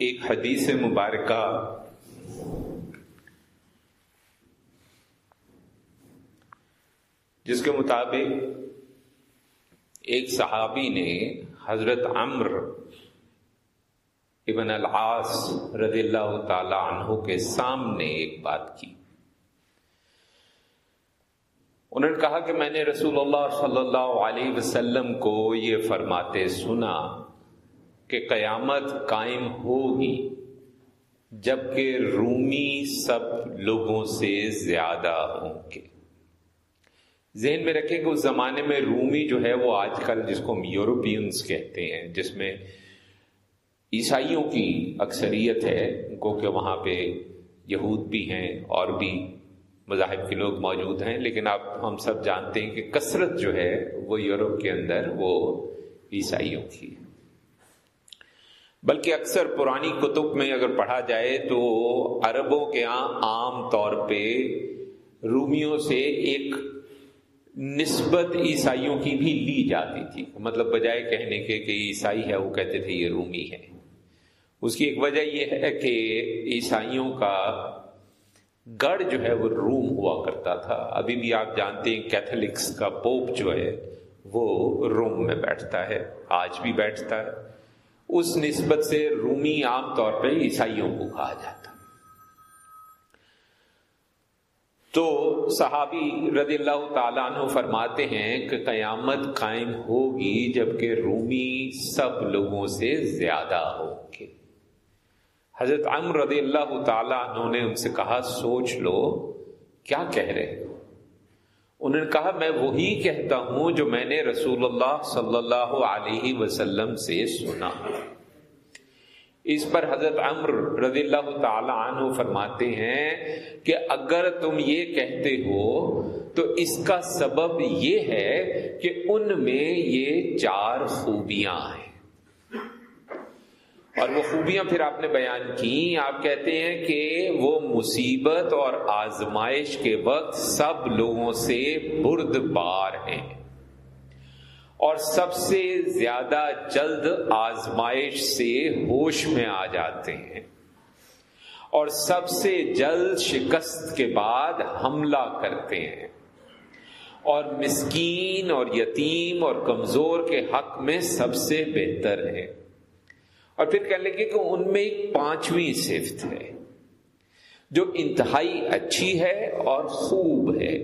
ایک حدیث مبارکہ۔ جس کے مطابق ایک صحابی نے حضرت عمر ابن العاص رضی اللہ تعالی عنہ کے سامنے ایک بات کی۔ انہوں نے کہا کہ میں نے رسول اللہ صلی اللہ علیہ وسلم کو یہ فرماتے سنا۔ کہ قیامت قائم ہوگی، جبکہ رومی سب لوگوں سے زیادہ ہوں گے۔ ذہن میں رکھیں کہ اس زمانے میں رومی جو ہے وہ آج کل جس کو ہم یورپینس کہتے ہیں، جس میں عیسائیوں کی اکثریت ہے، کو کہ وہاں پہ یہود بھی ہیں اور بھی مذاہب کے لوگ موجود ہیں، لیکن اب ہم سب جانتے ہیں کہ کثرت جو ہے وہ یورپ کے اندر وہ عیسائیوں کی ہے۔ بلکہ اکثر پرانی کتب میں اگر پڑھا جائے تو عربوں کے ہاں عام طور پہ رومیوں سے ایک نسبت عیسائیوں کی بھی لی جاتی تھی۔ مطلب بجائے کہنے کے کہ عیسائی ہے، وہ کہتے تھے یہ رومی ہے۔ اس کی ایک وجہ یہ ہے کہ عیسائیوں کا گڑھ جو ہے وہ روم ہوا کرتا تھا۔ ابھی بھی آپ جانتے ہیں کیتھولکس کا پوپ جو ہے وہ روم میں بیٹھتا ہے، آج بھی بیٹھتا ہے۔ اس نسبت سے رومی عام طور پہ عیسائیوں کو کہا جاتا۔ تو صحابی رضی اللہ تعالیٰ عنہ فرماتے ہیں کہ قیامت قائم ہوگی جبکہ رومی سب لوگوں سے زیادہ ہوں گے حضرت عمر رضی اللہ تعالیٰ عنہ نے ان سے کہا، سوچ لو، کیا کہہ رہے ہو؟ انہوں نے کہا، میں وہی کہتا ہوں جو میں نے رسول اللہ صلی اللہ علیہ وسلم سے سنا. اس پر حضرت عمر رضی اللہ تعالی عنہ فرماتے ہیں کہ اگر تم یہ کہتے ہو تو اس کا سبب یہ ہے کہ ان میں یہ چار خوبیاں ہیں۔ اور وہ خوبیاں پھر آپ نے بیان کی آپ کہتے ہیں کہ وہ مصیبت اور آزمائش کے وقت سب لوگوں سے برد بار ہیں۔ اور سب سے زیادہ جلد آزمائش سے ہوش میں آ جاتے ہیں۔ اور سب سے جلد شکست کے بعد حملہ کرتے ہیں۔ اور مسکین اور یتیم اور کمزور کے حق میں سب سے بہتر ہے اور پھر کہنے لگے کہ ان میں ایک پانچویں صفت ہے، جو انتہائی اچھی ہے اور خوب ہے۔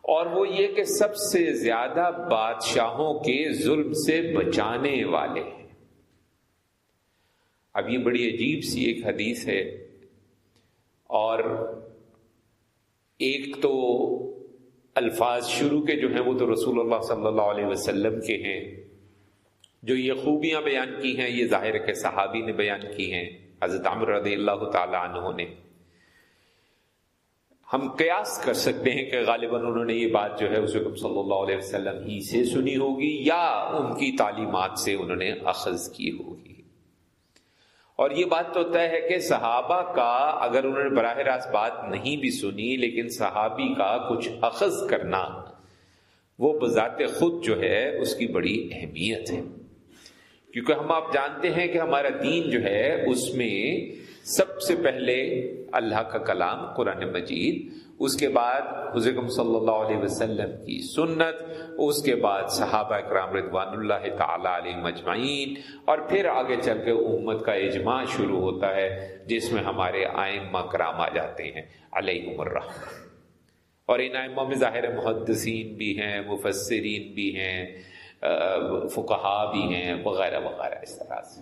اور وہ یہ کہ سب سے زیادہ بادشاہوں کے ظلم سے بچانے والے ہیں۔ اب یہ بڑی عجیب سی ایک حدیث ہے۔ اور ایک تو الفاظ شروع کے جو ہیں وہ تو رسول اللہ صلی اللہ علیہ وسلم کے ہیں۔ جو یہ خوبیاں بیان کی ہیں، یہ ظاہر کے صحابی نے بیان کی ہیں، حضرت عمر رضی اللہ تعالی عنہ نے۔ ہم قیاس کر سکتے ہیں کہ غالباً انہوں نے یہ بات جو ہے اس وقت صلی اللہ علیہ وسلم ہی سے سنی ہوگی یا ان کی تعلیمات سے انہوں نے اخذ کی ہوگی۔ اور یہ بات تو طے ہے کہ صحابہ کا اگر انہوں نے براہ راست بات نہیں بھی سنی، لیکن صحابی کا کچھ اخذ کرنا، وہ بذات خود جو ہے، اس کی بڑی اہمیت ہے۔ کیونکہ ہم آپ جانتے ہیں کہ ہمارا دین جو ہے، اس میں سب سے پہلے اللہ کا کلام قرآن مجید، اس کے بعد حضرت صلی اللہ علیہ وسلم کی سنت، اس کے بعد صحابہ اکرام رضوان اللہ تعالی علیہ مجمعین، اور پھر آگے چل کے امت کا اجماع شروع ہوتا ہے، جس میں ہمارے آئمہ کرام آ جاتے ہیں۔ علیہ الرحمہ اور ان آئمہ میں ظاہر محدثین بھی ہیں، مفسرین بھی ہیں۔ فکہ بھی ہیں، وغیرہ وغیرہ، اس طرح سے۔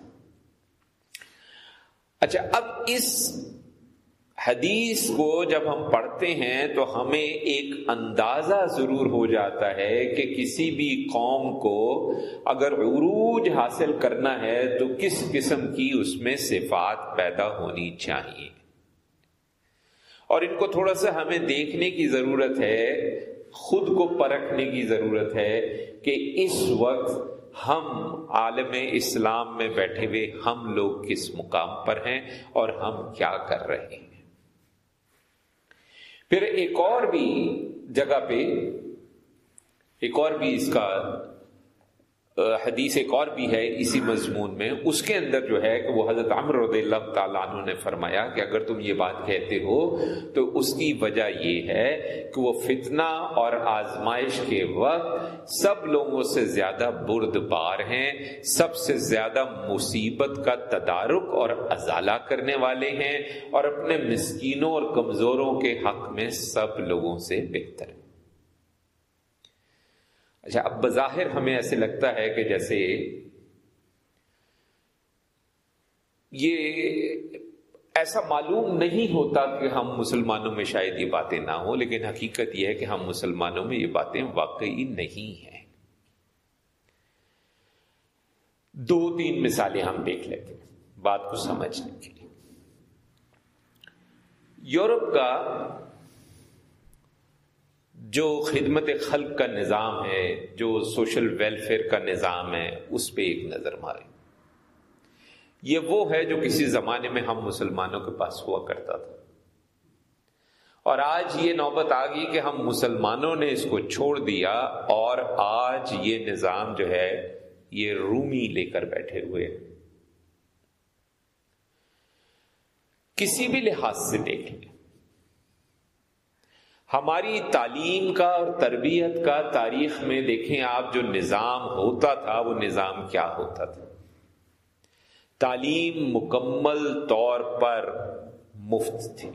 اچھا اب اس حدیث کو جب ہم پڑھتے ہیں تو ہمیں ایک اندازہ ضرور ہو جاتا ہے کہ کسی بھی قوم کو اگر عروج حاصل کرنا ہے تو کس قسم کی اس میں صفات پیدا ہونی چاہیے۔ اور ان کو تھوڑا سا ہمیں دیکھنے کی ضرورت ہے خود کو پرکھنے کی ضرورت ہے کہ اس وقت ہم عالم اسلام میں بیٹھے ہوئے ہم لوگ کس مقام پر ہیں اور ہم کیا کر رہے ہیں۔ پھر ایک اور بھی جگہ پہ، ایک اور بھی اس کا حدیث ایک اور بھی ہے اسی مضمون میں۔ اس کے اندر جو ہے کہ وہ حضرت عمر رضی اللہ تعالیٰ عنہ نے فرمایا کہ اگر تم یہ بات کہتے ہو تو اس کی وجہ یہ ہے کہ وہ فتنہ اور آزمائش کے وقت سب لوگوں سے زیادہ برد بار ہیں، سب سے زیادہ مصیبت کا تدارک اور ازالہ کرنے والے ہیں اور اپنے مسکینوں اور کمزوروں کے حق میں سب لوگوں سے بہتر ہیں۔ اچھا اب بظاہر ہمیں ایسے لگتا ہے کہ جیسے یہ ایسا معلوم نہیں ہوتا کہ ہم مسلمانوں میں شاید یہ باتیں نہ ہوں، لیکن حقیقت یہ ہے کہ ہم مسلمانوں میں یہ باتیں واقعی نہیں ہیں۔ دو تین مثالیں ہم دیکھ لیتے ہیں بات کو سمجھنے کے لیے۔ یورپ کا جو خدمت خلق کا نظام ہے، جو سوشل ویلفیئر کا نظام ہے، اس پہ ایک نظر مارے یہ وہ ہے جو کسی زمانے میں ہم مسلمانوں کے پاس ہوا کرتا تھا۔ اور آج یہ نوبت آ گئی کہ ہم مسلمانوں نے اس کو چھوڑ دیا اور آج یہ نظام جو ہے، یہ رومی لے کر بیٹھے ہوئے کسی بھی لحاظ سے دیکھ لیں ہماری تعلیم کا اور تربیت کا تاریخ میں دیکھیں آپ، جو نظام ہوتا تھا، وہ نظام کیا ہوتا تھا؟ تعلیم مکمل طور پر مفت تھی۔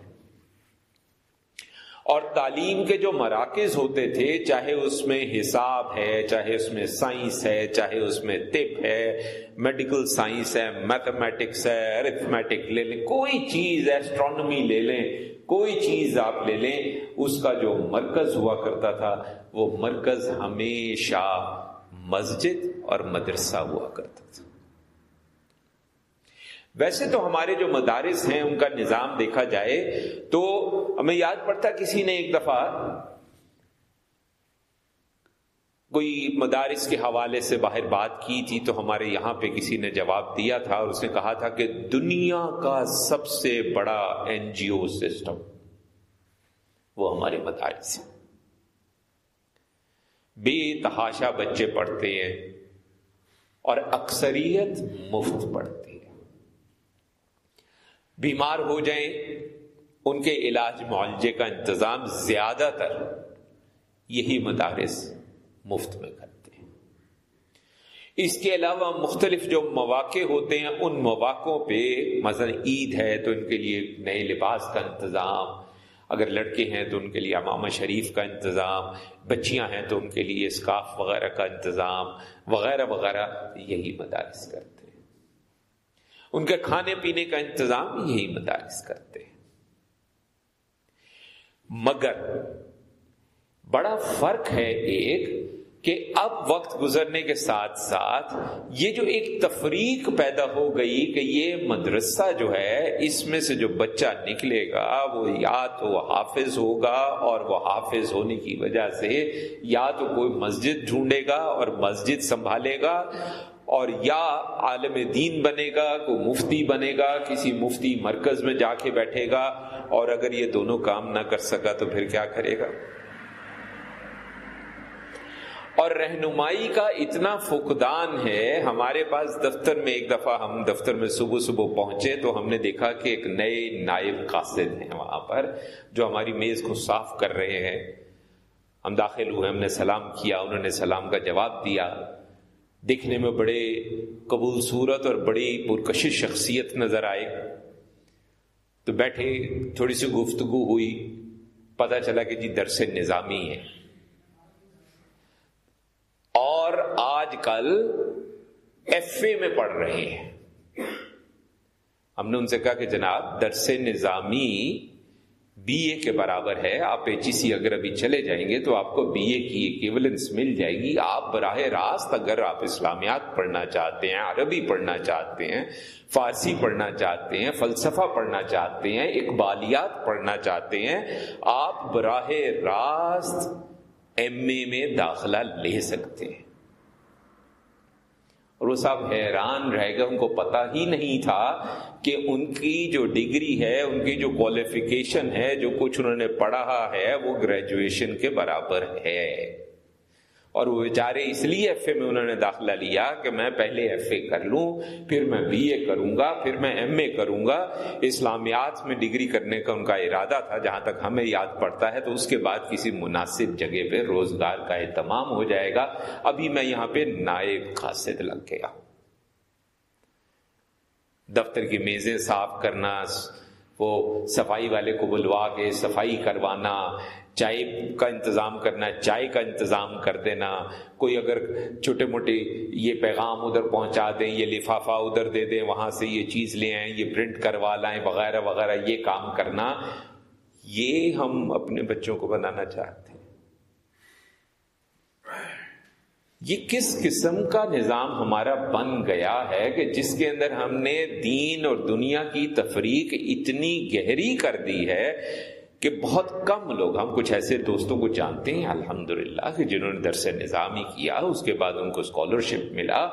اور تعلیم کے جو مراکز ہوتے تھے، چاہے اس میں حساب ہے، چاہے اس میں سائنس ہے، چاہے اس میں طب ہے، میڈیکل سائنس ہے، میتھمیٹکس ہے، ارتھمیٹک لے لیں، کوئی چیز، ایسٹرانومی لے لیں کوئی چیز آپ لے لیں، اس کا جو مرکز ہوا کرتا تھا، وہ مرکز ہمیشہ مسجد اور مدرسہ ہوا کرتا تھا۔ ویسے تو ہمارے جو مدارس ہیں، ان کا نظام دیکھا جائے تو ہمیں یاد پڑتا کسی نے ایک دفعہ کوئی مدارس کے حوالے سے باہر بات کی تھی تو ہمارے یہاں پہ کسی نے جواب دیا تھا اور اس نے کہا تھا کہ دنیا کا سب سے بڑا این جی او سسٹم وہ ہمارے مدارس ہیں۔ بے تحاشا بچے پڑھتے ہیں اور اکثریت مفت پڑھتے ہیں۔ بیمار ہو جائیں، ان کے علاج معالجے کا انتظام زیادہ تر یہی مدارس مفت میں کرتے ہیں۔ اس کے علاوہ مختلف جو مواقع ہوتے ہیں، ان مواقع پہ مثلا عید ہے تو ان کے لیے نئے لباس کا انتظام، اگر لڑکے ہیں تو ان کے لیے امام شریف کا انتظام، بچیاں ہیں تو ان کے لیے اسکاف وغیرہ کا انتظام، وغیرہ وغیرہ، یہی مدارس کرتے ہیں۔ ان کے کھانے پینے کا انتظام یہی مدارس کرتے ہیں۔ مگر بڑا فرق ہے ایک کہ اب وقت گزرنے کے ساتھ ساتھ یہ جو ایک تفریق پیدا ہو گئی کہ یہ مدرسہ جو ہے، اس میں سے جو بچہ نکلے گا، وہ یا تو حافظ ہوگا اور وہ حافظ ہونے کی وجہ سے یا تو کوئی مسجد ڈھونڈے گا اور مسجد سنبھالے گا اور یا عالم دین بنے گا، کوئی مفتی بنے گا، کسی مفتی مرکز میں جا کے بیٹھے گا اور اگر یہ دونوں کام نہ کر سکا تو پھر کیا کرے گا؟ اور رہنمائی کا اتنا فقدان ہے، ہمارے پاس دفتر میں ایک دفعہ ہم دفتر میں صبح صبح پہنچے تو ہم نے دیکھا کہ ایک نئے نائب قاصد ہیں وہاں پر، جو ہماری میز کو صاف کر رہے ہیں۔ ہم داخل ہوئے، ہم نے سلام کیا، انہوں نے سلام کا جواب دیا۔ دیکھنے میں بڑے قبول صورت اور بڑی پرکشش شخصیت نظر آئے۔ تو بیٹھے، تھوڑی سی گفتگو ہوئی، پتہ چلا کہ جی درس نظامی ہے اور آج کل ایف اے میں پڑھ رہے ہیں۔ ہم نے ان سے کہا کہ جناب، درس نظامی بی اے کے برابر ہے۔ آپ ایچ سی اگر ابھی چلے جائیں گے تو آپ کو بی اے کی ایکویلنس مل جائے گی۔ آپ براہ راست اگر آپ اسلامیات پڑھنا چاہتے ہیں، عربی پڑھنا چاہتے ہیں، فارسی پڑھنا چاہتے ہیں، فلسفہ پڑھنا چاہتے ہیں، اقبالیات پڑھنا چاہتے ہیں، آپ براہ راست ایم اے میں داخلہ لے سکتے ہیں۔ اور وہ صاحب حیران رہ گئے، ان کو پتا ہی نہیں تھا کہ ان کی جو ڈگری ہے، ان کی جو کوالیفیکیشن ہے، جو کچھ انہوں نے پڑھا ہے، وہ گریجویشن کے برابر ہے۔ اور وہ بیچارے اس لیے ایف اے میں انہوں نے داخلہ لیا کہ میں پہلے ایف اے کر لوں، پھر میں بی اے کروں گا، پھر میں ایم اے کروں گا۔ اسلامیات میں ڈگری کرنے کا ان کا ارادہ تھا، جہاں تک ہمیں یاد پڑتا ہے، تو اس کے بعد کسی مناسب جگہ پہ روزگار کا اہتمام ہو جائے گا۔ ابھی میں یہاں پہ نائب خاصد لگ گیا دفتر کی میزیں صاف کرنا، وہ صفائی والے کو بلوا کے صفائی کروانا چائے کا انتظام کرنا، چائے کا انتظام کر دینا۔ کوئی اگر چھوٹے موٹے یہ پیغام ادھر پہنچا دیں، یہ لفافہ ادھر دے دیں، وہاں سے یہ چیز لے آئیں، یہ پرنٹ کروا لائیں، وغیرہ وغیرہ یہ کام کرنا، یہ ہم اپنے بچوں کو بنانا چاہتے ہیں۔ یہ کس قسم کا نظام ہمارا بن گیا ہے کہ جس کے اندر ہم نے دین اور دنیا کی تفریق اتنی گہری کر دی ہے کہ بہت کم لوگ، ہم کچھ ایسے دوستوں کو جانتے ہیں، الحمدللہ، کہ جنہوں نے درس نظامی کیا، اس کے بعد ان کو اسکالرشپ ملا،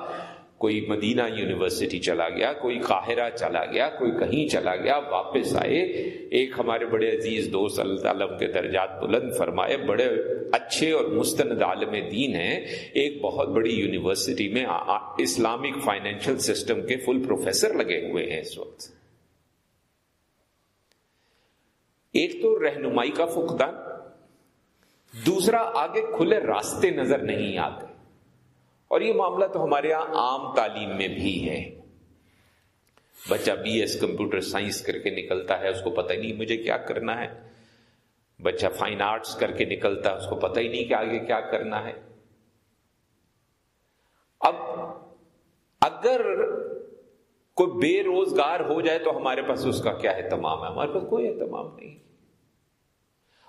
کوئی مدینہ یونیورسٹی چلا گیا، کوئی قاہرہ چلا گیا، کوئی کہیں چلا گیا، واپس آئے، ایک ہمارے بڑے عزیز دوست اللہ عالم کے درجات بلند فرمائے، بڑے اچھے اور مستند عالم دین ہیں، ایک بہت بڑی یونیورسٹی میں اسلامک فائنینشل سسٹم کے فل پروفیسر لگے ہوئے ہیں اس وقت۔ ایک تو رہنمائی کا فقدان، دوسرا آگے کھلے راستے نظر نہیں آتے۔ اور یہ معاملہ تو ہمارے یہاں عام تعلیم میں بھی ہے۔ بچہ بی ایس کمپیوٹر سائنس کر کے نکلتا ہے، اس کو پتہ ہی نہیں مجھے کیا کرنا ہے۔ بچہ فائن آرٹس کر کے نکلتا ہے، اس کو پتہ ہی نہیں کہ آگے کیا کرنا ہے۔ اب اگر کوئی بے روزگار ہو جائے تو ہمارے پاس اس کا کیا اہتمام ہے؟ ہمارے پاس کوئی اہتمام نہیں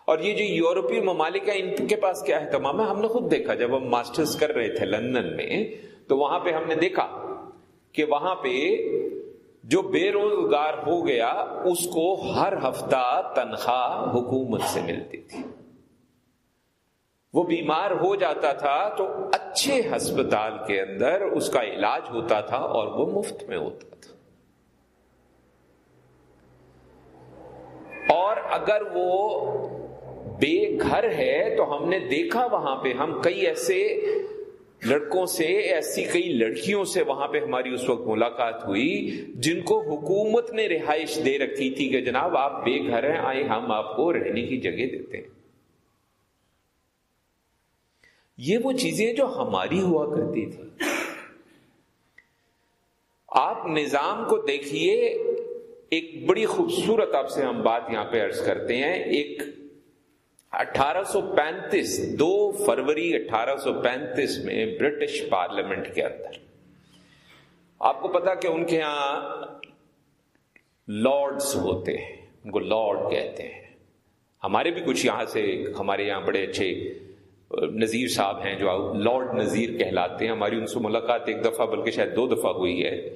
اور یہ جو یورپی ممالک ہیں، ان کے پاس کیا اہتمام ہے۔ ہم نے خود دیکھا، جب ہم ماسٹرز کر رہے تھے لندن میں، تو وہاں پہ ہم نے دیکھا کہ وہاں پہ جو بے روزگار ہو گیا، اس کو ہر ہفتہ تنخواہ حکومت سے ملتی تھی۔ وہ بیمار ہو جاتا تھا تو اچھے ہسپتال کے اندر اس کا علاج ہوتا تھا اور وہ مفت میں ہوتا تھا۔ اور اگر وہ بے گھر ہے تو ہم نے دیکھا وہاں پہ، ہم کئی ایسے لڑکوں سے، ایسی کئی لڑکیوں سے وہاں پہ ہماری اس وقت ملاقات ہوئی جن کو حکومت نے رہائش دے رکھی تھی کہ جناب آپ بے گھر ہیں آئے ہم آپ کو رہنے کی جگہ دیتے ہیں۔ یہ وہ چیزیں جو ہماری ہوا کرتی تھی۔ آپ نظام کو دیکھیے، ایک بڑی خوبصورت آپ سے ہم بات یہاں پہ ارض کرتے ہیں۔ ایک اٹھارہ سو پینتیس، دو فروری اٹھارہ سو پینتیس میں برٹش پارلیمنٹ کے اندر۔ آپ کو پتا کہ ان کے یہاں لارڈز ہوتے ہیں، ان کو لارڈ کہتے ہیں۔ ہمارے بھی کچھ یہاں سے، ہمارے یہاں بڑے اچھے نذیر صاحب ہیں جو لارڈ نذیر کہلاتے ہیں۔ ہماری ان سے ملاقات ایک دفعہ، بلکہ شاید دو دفعہ ہوئی ہے۔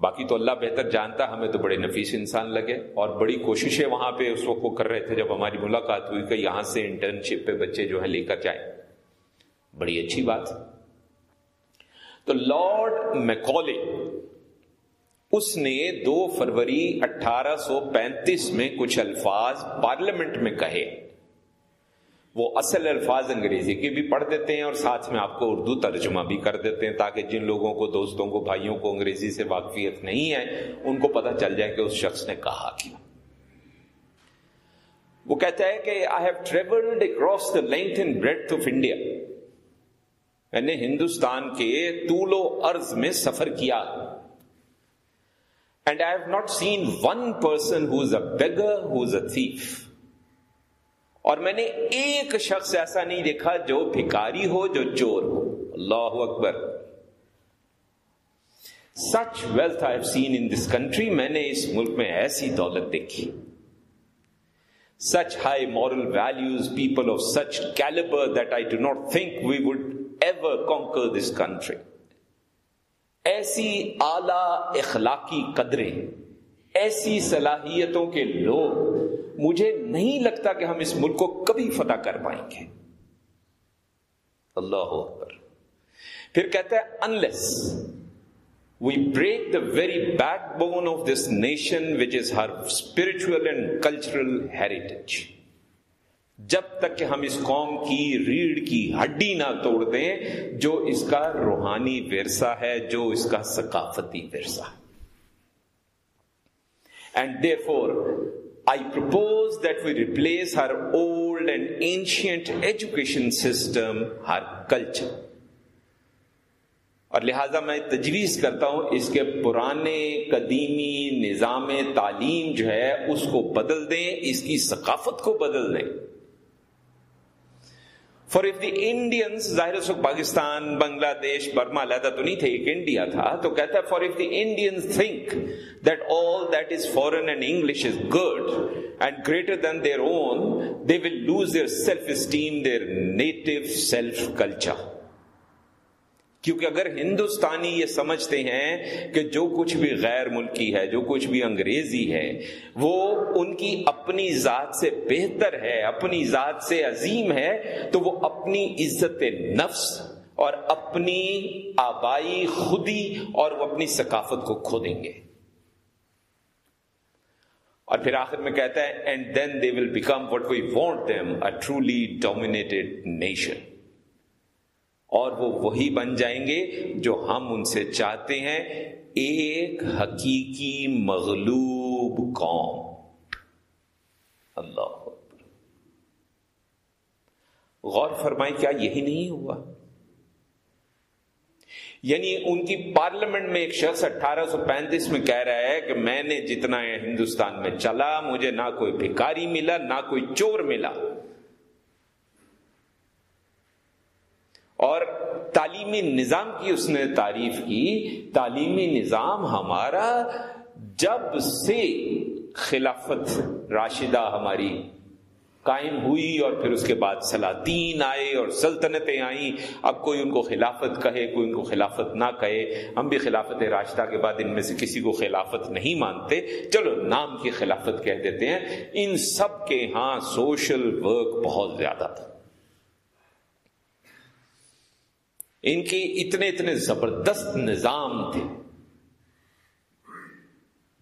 باقی تو اللہ بہتر جانتا، ہمیں تو بڑے نفیس انسان لگے۔ اور بڑی کوششیں وہاں پہ اس وقت وہ کر رہے تھے جب ہماری ملاقات ہوئی کہ یہاں سے انٹرنشپ پہ بچے جو ہے لے کر جائیں۔ بڑی اچھی بات۔ تو لارڈ میکولے اس نے دو فروری اٹھارہ سو پینتیس میں کچھ الفاظ پارلیمنٹ میں کہے۔ وہ اصل الفاظ انگریزی کے بھی پڑھ دیتے ہیں اور ساتھ میں آپ کو اردو ترجمہ بھی کر دیتے ہیں تاکہ جن لوگوں کو، دوستوں کو، بھائیوں کو انگریزی سے واقفیت نہیں ہے، ان کو پتہ چل جائے کہ اس شخص نے کہا کیا۔ وہ کہتا ہے کہ I have travelled across the length and breadth of India میں نے ہندوستان کے طول و ارض میں سفر کیا۔ And I have not seen one person who's a beggar who's a thief اور میں نے ایک شخص ایسا نہیں دیکھا جو بھکاری ہو جو چور ہو۔ اللہ اکبر۔ سچ wealth I scene in this country میں نے اس ملک میں ایسی دولت دیکھی۔ such high moral values, people of such caliber that I do not think we would ever conquer this country. ایسی اعلی اخلاقی قدریں ایسی صلاحیتوں کے لوگ مجھے نہیں لگتا کہ ہم اس ملک کو کبھی فتح کر پائیں گے۔ اللہ اکبر۔ پھر کہتا ہے unless we break the very backbone of this nation which is her spiritual and cultural heritage جب تک کہ ہم اس قوم کی ریڑھ کی ہڈی نہ توڑ دیں، جو اس کا روحانی ورثہ ہے، جو اس کا ثقافتی ورثہ and therefore I propose that we replace her old and ancient education system her culture اور لہذا میں تجویز کرتا ہوں، اس کے پرانے قدیمی نظام تعلیم جو ہے، اس کو بدل دیں، اس کی ثقافت کو بدل دیں۔ فار اف دی انڈینس ظاہر سکھ پاکستان، بنگلہ دیش، برما علیحدہ تو نہیں تھے، ایک انڈیا تھا، تو کہتا ہے for if the Indian think that all that is foreign and English is good and greater than their own they will lose their self esteem their native self culture کیونکہ اگر ہندوستانی یہ سمجھتے ہیں کہ جو کچھ بھی غیر ملکی ہے، جو کچھ بھی انگریزی ہے، وہ ان کی اپنی ذات سے بہتر ہے، اپنی ذات سے عظیم ہے، تو وہ اپنی عزت نفس اور اپنی آبائی خودی اور وہ اپنی ثقافت کو کھو دیں گے۔ اور پھر آخر میں کہتا ہے and then they will become what we want them a truly dominated nation اور وہ وہی بن جائیں گے جو ہم ان سے چاہتے ہیں۔ ایک حقیقی مغلوب قوم۔ اللہ غور فرمائیں، کیا یہی نہیں ہوا؟ یعنی ان کی پارلیمنٹ میں ایک شخص اٹھارہ سو پینتیس میں کہہ رہا ہے کہ میں نے جتنا ہندوستان میں چلا، مجھے نہ کوئی بھکاری ملا، نہ کوئی چور ملا۔ اور تعلیمی نظام کی اس نے تعریف کی، تعلیمی نظام ہمارا جب سے خلافت راشدہ ہماری قائم ہوئی اور پھر اس کے بعد سلاطین آئے اور سلطنتیں آئیں، اب کوئی ان کو خلافت کہے، کوئی ان کو خلافت نہ کہے، ہم بھی خلافت راشدہ کے بعد ان میں سے کسی کو خلافت نہیں مانتے۔ چلو نام کی خلافت کہہ دیتے ہیں۔ ان سب کے ہاں سوشل ورک بہت زیادہ تھا۔ ان کی اتنے اتنے زبردست نظام تھے۔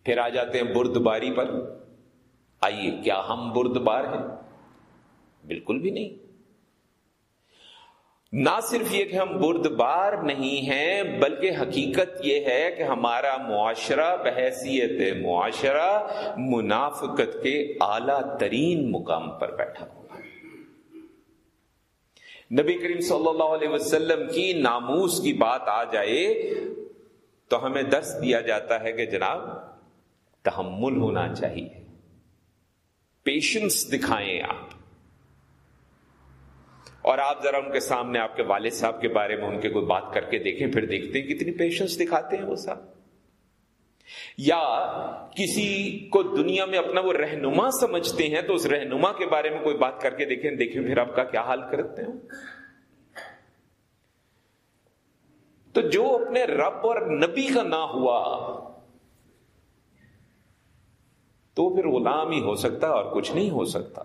پھر آ جاتے ہیں بردباری پر۔ آئیے، کیا ہم بردبار ہیں؟ بالکل بھی نہیں۔ نہ صرف یہ کہ ہم بردبار نہیں ہیں، بلکہ حقیقت یہ ہے کہ ہمارا معاشرہ، بحیثیت معاشرہ منافقت کے اعلی ترین مقام پر بیٹھا ہوا۔ نبی کریم صلی اللہ علیہ وسلم کی ناموس کی بات آ جائے تو ہمیں درس دیا جاتا ہے کہ جناب تحمل ہونا چاہیے۔ پیشنس دکھائیں آپ۔ اور آپ ذرا ان کے سامنے آپ کے والد صاحب کے بارے میں ان کے کوئی بات کر کے دیکھیں، پھر دیکھتے ہیں کتنی پیشنس دکھاتے ہیں وہ صاحب۔ یا کسی کو دنیا میں اپنا وہ رہنما سمجھتے ہیں تو اس رہنما کے بارے میں کوئی بات کر کے دیکھیں دیکھیں پھر آپ کا کیا حال کرتے ہیں؟ تو جو اپنے رب اور نبی کا نہ ہوا، تو پھر غلام ہی ہو سکتا اور کچھ نہیں ہو سکتا۔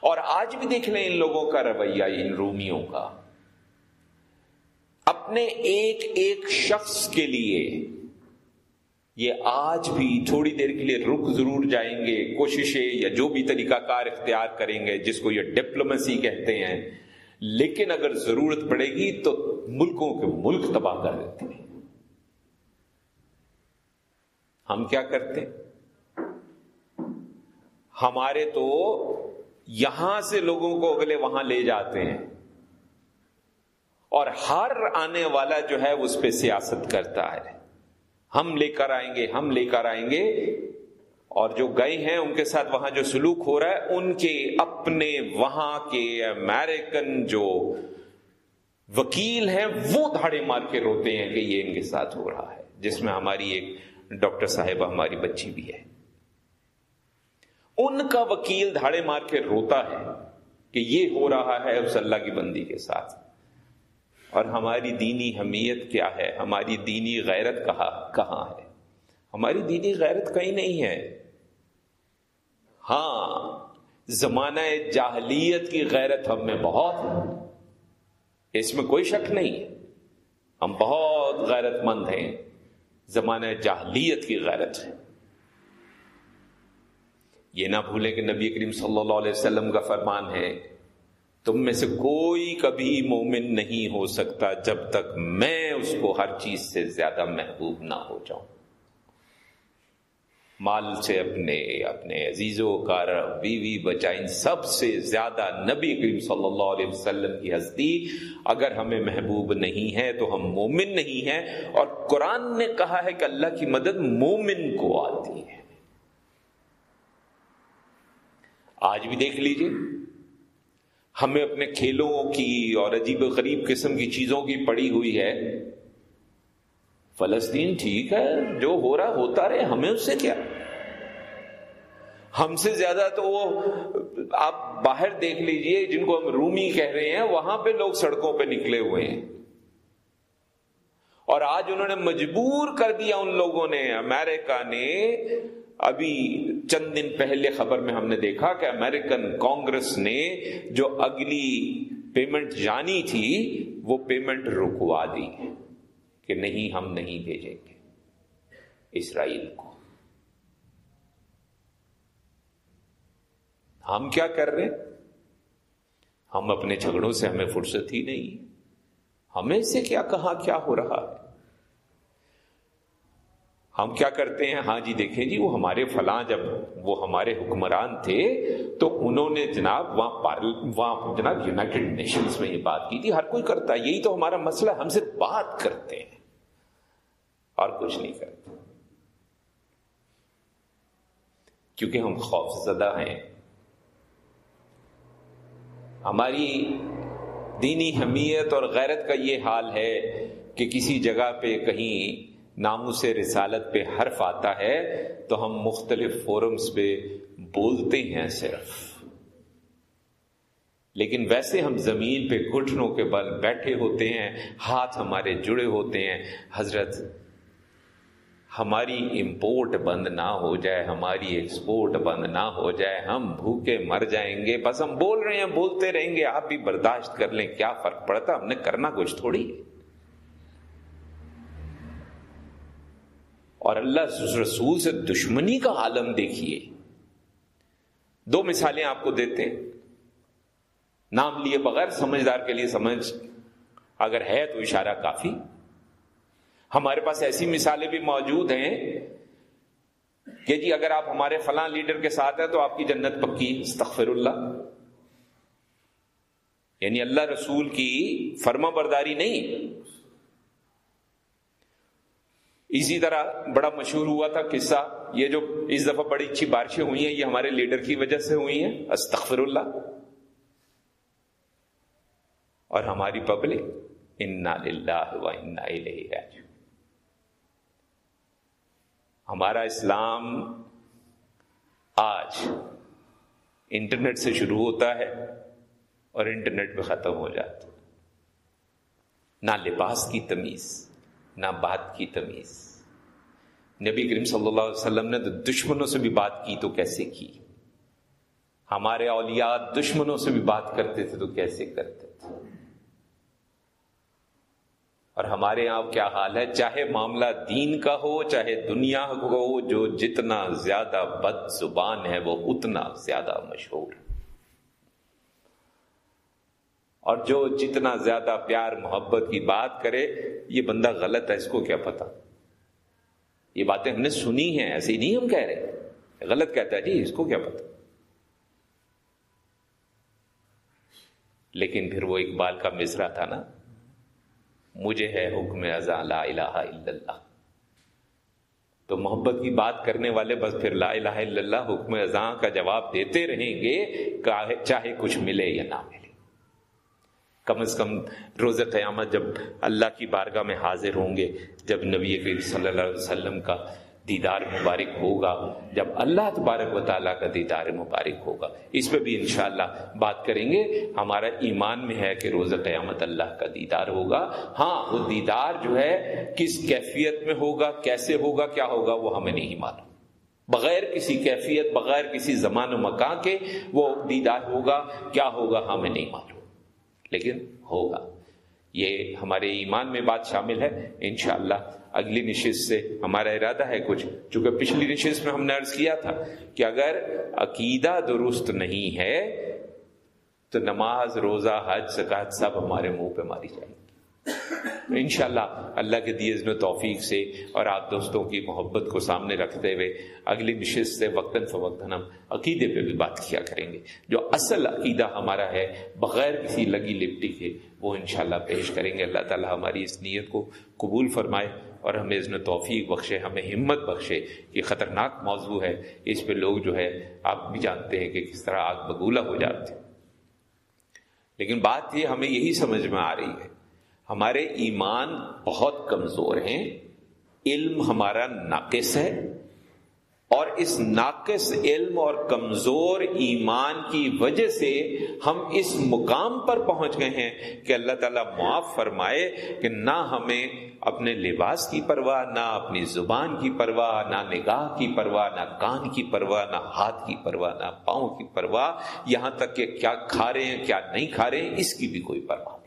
اور آج بھی دیکھ لیں ان لوگوں کا رویہ، ان رومیوں کا۔ اپنے ایک ایک شخص کے لیے یہ آج بھی تھوڑی دیر کے لیے رک ضرور جائیں گے، کوششیں یا جو بھی طریقہ کار اختیار کریں گے، جس کو یہ ڈپلومیسی کہتے ہیں۔ لیکن اگر ضرورت پڑے گی تو ملکوں کے ملک تباہ کر دیتے ہیں۔ ہم کیا کرتے ہیں؟ ہمارے تو یہاں سے لوگوں کو اگلے وہاں لے جاتے ہیں۔ اور ہر آنے والا جو ہے اس پہ سیاست کرتا ہے۔ ہم لے کر آئیں گے، ہم لے کر آئیں گے۔ اور جو گئے ہیں، ان کے ساتھ وہاں جو سلوک ہو رہا ہے، ان کے اپنے وہاں کے امیرکن جو وکیل ہیں، وہ دھاڑے مار کے روتے ہیں کہ یہ ان کے ساتھ ہو رہا ہے، جس میں ہماری ایک ڈاکٹر صاحبہ ہماری بچی بھی ہے۔ ان کا وکیل دھاڑے مار کے روتا ہے کہ یہ ہو رہا ہے اس اللہ کی بندی کے ساتھ۔ اور ہماری دینی حمیت کیا ہے؟ ہماری دینی غیرت کہاں کہاں ہے؟ ہماری دینی غیرت کہیں نہیں ہے۔ ہاں زمانہ جاہلیت کی غیرت ہم میں بہت ہے۔ اس میں کوئی شک نہیں۔ ہے ہم بہت غیرت مند ہیں۔ زمانہ جاہلیت کی غیرت ہے۔ یہ نہ بھولیں کہ نبی کریم صلی اللہ علیہ وسلم کا فرمان ہے تم میں سے کوئی کبھی مومن نہیں ہو سکتا جب تک میں اس کو ہر چیز سے زیادہ محبوب نہ ہو جاؤں۔ مال سے اپنے اپنے عزیزوں کا بیوی، بچائیں سب سے زیادہ نبی کریم صلی اللہ علیہ وسلم کی ہستی اگر ہمیں محبوب نہیں ہے تو ہم مومن نہیں ہیں۔ اور قرآن نے کہا ہے کہ اللہ کی مدد مومن کو آتی ہے۔ آج بھی دیکھ لیجیے ہمیں اپنے کھیلوں کی اور عجیب و غریب قسم کی چیزوں کی پڑی ہوئی ہے۔ فلسطین ٹھیک ہے، جو ہو رہا ہوتا رہے، ہمیں اس سے کیا؟ ہم سے زیادہ تو وہ، آپ باہر دیکھ لیجیے، جن کو ہم رومی کہہ رہے ہیں، وہاں پہ لوگ سڑکوں پہ نکلے ہوئے ہیں۔ اور آج انہوں نے مجبور کر دیا ان لوگوں نے، امریکہ نے ابھی چند دن پہلے خبر میں ہم نے دیکھا کہ امریکن کانگریس نے جو اگلی پیمنٹ جانی تھی، وہ پیمنٹ رکوا دی کہ نہیں، ہم نہیں بھیجیں گے اسرائیل کو۔ ہم کیا کر رہے ہم اپنے جھگڑوں سے ہمیں فرصت ہی نہیں۔ ہمیں سے کیا کہا کیا ہو رہا ہے؟ ہم کیا کرتے ہیں؟ ہاں جی دیکھیں جی وہ ہمارے فلاں، جب وہ ہمارے حکمران تھے، تو انہوں نے جناب وہاں وہاں جناب یونائٹڈ نیشنز میں یہ بات کی تھی، ہر کوئی کرتا ہے، یہی تو ہمارا مسئلہ ہم سے بات کرتے ہیں اور کچھ نہیں کرتے۔ کیونکہ ہم خوف زدہ ہیں۔ ہماری دینی حمیت اور غیرت کا یہ حال ہے کہ کسی جگہ پہ کہیں ناموں سے رسالت پہ حرف آتا ہے تو ہم مختلف فورمز پہ بولتے ہیں صرف۔ لیکن ویسے ہم زمین پہ گھٹنوں کے بل بیٹھے ہوتے ہیں، ہاتھ ہمارے جڑے ہوتے ہیں۔ حضرت، ہماری امپورٹ بند نہ ہو جائے، ہماری ایکسپورٹ بند نہ ہو جائے۔ ہم بھوکے مر جائیں گے، بس ہم بول رہے ہیں، بولتے رہیں گے۔ آپ بھی برداشت کر لیں، کیا فرق پڑتا؟ ہم نے کرنا کچھ تھوڑی۔ اور اللہ رسول سے دشمنی کا عالم دیکھیے۔ دو مثالیں آپ کو دیتے ہیں۔ نام لیے بغیر سمجھدار کے لیے سمجھ اگر ہے تو اشارہ کافی۔ ہمارے پاس ایسی مثالیں بھی موجود ہیں کہ جی اگر آپ ہمارے فلاں لیڈر کے ساتھ ہیں تو آپ کی جنت پکی۔ استغفر اللہ۔ یعنی اللہ رسول کی فرما برداری نہیں۔ اسی طرح بڑا مشہور ہوا تھا قصہ یہ جو اس دفعہ بڑی اچھی بارشیں ہوئی ہیں، یہ ہمارے لیڈر کی وجہ سے ہوئی ہیں استغفر اللہ اور ہماری پبلک انا للہ و انا الیہ راجعون۔ ہمارا اسلام آج انٹرنیٹ سے شروع ہوتا ہے اور انٹرنیٹ پہ ختم ہو جاتا ہے۔ نہ لباس کی تمیز۔ نہ بات کی تمیز۔ نبی کریم صلی اللہ علیہ وسلم نے تو دشمنوں سے بھی بات کی تو کیسے کی؟ ہمارے اولیاء دشمنوں سے بھی بات کرتے تھے تو کیسے کرتے تھے؟ اور ہمارے یہاں کیا حال ہے؟ چاہے معاملہ دین کا ہو، چاہے دنیا کا ہو، جو جتنا زیادہ بد زبان ہے وہ اتنا زیادہ مشہور۔ اور جو جتنا زیادہ پیار محبت کی بات کرے، یہ بندہ غلط ہے، اس کو کیا پتا؟ یہ باتیں ہم نے سنی ہیں ایسی نہیں ہم کہہ رہے۔ غلط کہتا ہے جی اس کو کیا پتا؟ لیکن پھر وہ اقبال کا مصرا تھا نا، مجھے ہے حکم ازا لا الہ الا اللہ۔ تو محبت کی بات کرنے والے بس پھر لا الہ الا اللہ، حکم ازاں کا جواب دیتے رہیں گے چاہے کچھ ملے یا نہ ملے۔ کم از کم روز قیامت جب اللہ کی بارگاہ میں حاضر ہوں گے، جب نبی صلی اللہ علیہ وسلم کا دیدار مبارک ہوگا، جب اللہ تبارک و تعالیٰ کا دیدار مبارک ہوگا۔ اس پہ بھی انشاءاللہ بات کریں گے۔ ہمارا ایمان میں ہے کہ روز قیامت اللہ کا دیدار ہوگا۔ ہاں وہ دیدار جو ہے کس کیفیت میں ہوگا، کیسے ہوگا، کیا ہوگا، وہ ہمیں نہیں معلوم۔ بغیر کسی کیفیت، بغیر کسی زمان و مکان کے وہ دیدار ہوگا، کیا ہوگا، ہمیں نہیں معلوم۔ لیکن ہوگا۔ یہ ہمارے ایمان میں بات شامل ہے۔ انشاءاللہ اگلی نشست سے ہمارا ارادہ ہے کچھ۔ چونکہ پچھلی نشست میں ہم نے عرض کیا تھا کہ اگر عقیدہ درست نہیں ہے تو نماز، روزہ، حج زکات سب ہمارے منہ پہ ماری جائے گی انشاءاللہ اللہ کے دیے و توفیق سے اور آپ دوستوں کی محبت کو سامنے رکھتے ہوئے اگلی نشست سے وقتاً فوقتاً ہم عقیدے پہ بھی بات کیا کریں گے۔ جو اصل عقیدہ ہمارا ہے، بغیر کسی لگی لپٹی کے، وہ انشاءاللہ پیش کریں گے۔ اللہ تعالی ہماری اس نیت کو قبول فرمائے اور ہمیں اس توفیق بخشے، ہمیں ہمت بخشے یہ خطرناک موضوع ہے۔ اس پہ لوگ جو ہے، آپ بھی جانتے ہیں کہ کس طرح آگ بگولا ہو جاتے لیکن بات یہ ہمیں یہی سمجھ میں آ رہی ہے ہمارے ایمان بہت کمزور ہیں، علم ہمارا ناقص ہے، اور اس ناقص علم اور کمزور ایمان کی وجہ سے ہم اس مقام پر پہنچ گئے ہیں کہ اللہ تعالیٰ معاف فرمائے کہ نہ ہمیں اپنے لباس کی پرواہ، نہ اپنی زبان کی پرواہ، نہ نگاہ کی پرواہ، نہ کان کی پرواہ، نہ ہاتھ کی پرواہ، نہ پاؤں کی پرواہ، یہاں تک کہ کیا کھا رہے ہیں، کیا نہیں کھا رہے ہیں، اس کی بھی کوئی پرواہ۔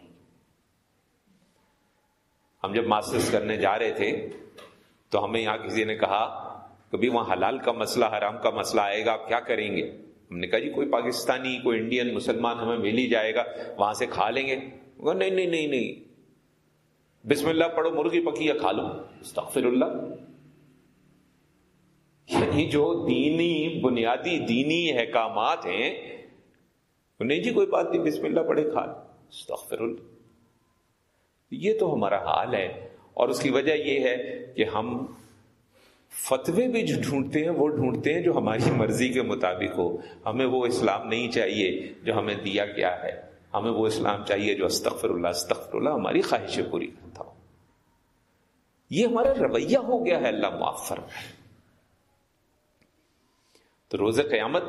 ہم جب ماسٹرس کرنے جا رہے تھے، تو ہمیں یہاں کسی نے کہا کبھی وہاں حلال کا مسئلہ، حرام کا مسئلہ آئے گا، آپ کیا کریں گے؟ ہم نے کہا جی کوئی پاکستانی، کوئی انڈین مسلمان ہمیں مل ہی جائے گا، وہاں سے کھا لیں گے۔ نہیں نہیں نہیں نہیں۔ بسم اللہ پڑھو، مرغی پکی یا کھا لو۔ استغفر اللہ۔ یعنی جو دینی، بنیادی دینی احکامات ہیں، نہیں جی کوئی بات نہیں، بسم اللہ پڑھے، کھا لو۔ استغفر اللہ۔ یہ تو ہمارا حال ہے۔ اور اس کی وجہ یہ ہے کہ ہم فتوے بھی جو ڈھونڈتے ہیں، وہ ڈھونڈتے ہیں جو ہماری مرضی کے مطابق ہو۔ ہمیں وہ اسلام نہیں چاہیے جو ہمیں دیا گیا ہے۔ ہمیں وہ اسلام چاہیے جو استغفر اللہ استغفر اللہ ہماری خواہشیں پوری کرتا ہو۔ یہ ہمارا رویہ ہو گیا ہے۔ اللہ معاف فرمائے۔ تو روز قیامت،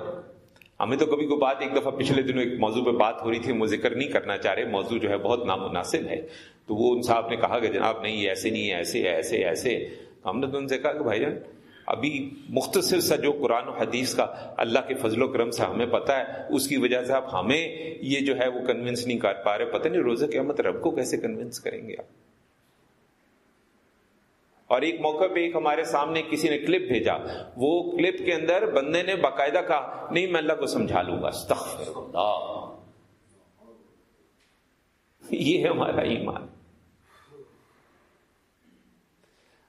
ہمیں تو کبھی کوئی بات، ایک دفعہ پچھلے دنوں ایک موضوع پہ بات ہو رہی تھی وہ ذکر نہیں کرنا چاہ رہے۔ موضوع جو ہے بہت نامناسب ہے۔ تو وہ ان صاحب نے کہا کہ جناب نہیں، ایسے نہیں، ایسے ایسے ایسے۔ ہم نے تو ان سے کہا کہ بھائی جان، ابھی مختصر سا جو قرآن و حدیث کا اللہ کے فضل و کرم سے ہمیں پتا ہے، اس کی وجہ سے آپ ہمیں یہ جو ہے وہ کنونس نہیں کر پا رہے۔ پتہ نہیں روزہ قیامت رب کو کیسے کنونس کریں گے آپ؟ اور ایک موقع پہ ایک ہمارے سامنے کسی نے کلپ بھیجا۔ وہ کلپ کے اندر بندے نے باقاعدہ کہا، نہیں، میں اللہ کو سمجھا لوں گا۔ اللہ۔ یہ ہے ہمارا ایمان۔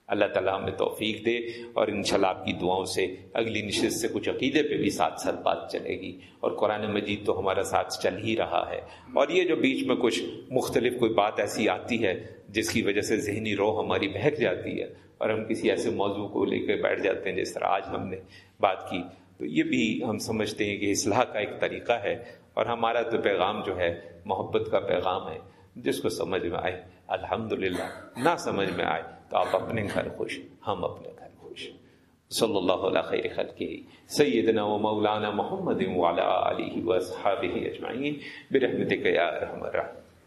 اللہ تعالیٰ ہمیں توفیق دے اور انشاءاللہ آپ کی دعاؤں سے اگلی نشست سے کچھ عقیدے پہ بھی ساتھ ساتھ بات چلے گی اور قرآن مجید تو ہمارا ساتھ چل ہی رہا ہے اور یہ جو بیچ میں کچھ مختلف کوئی بات ایسی آتی ہے جس کی وجہ سے ذہنی روح ہماری بہک جاتی ہے اور ہم کسی ایسے موضوع کو لے کے بیٹھ جاتے ہیں جس طرح آج ہم نے بات کی تو یہ بھی ہم سمجھتے ہیں کہ اصلاح کا ایک طریقہ ہے اور ہمارا تو پیغام جو ہے محبت کا پیغام ہے جس کو سمجھ میں آئے الحمدللہ نہ سمجھ میں آئے تو آپ اپنے گھر خوش ہم اپنے گھر خوش صلی اللہ علیہ خیر خلقی سیدنا و مولانا محمد وعلا علیہ و اصحابہ اجمعین۔ برحمتک یا ارحم الراحمین۔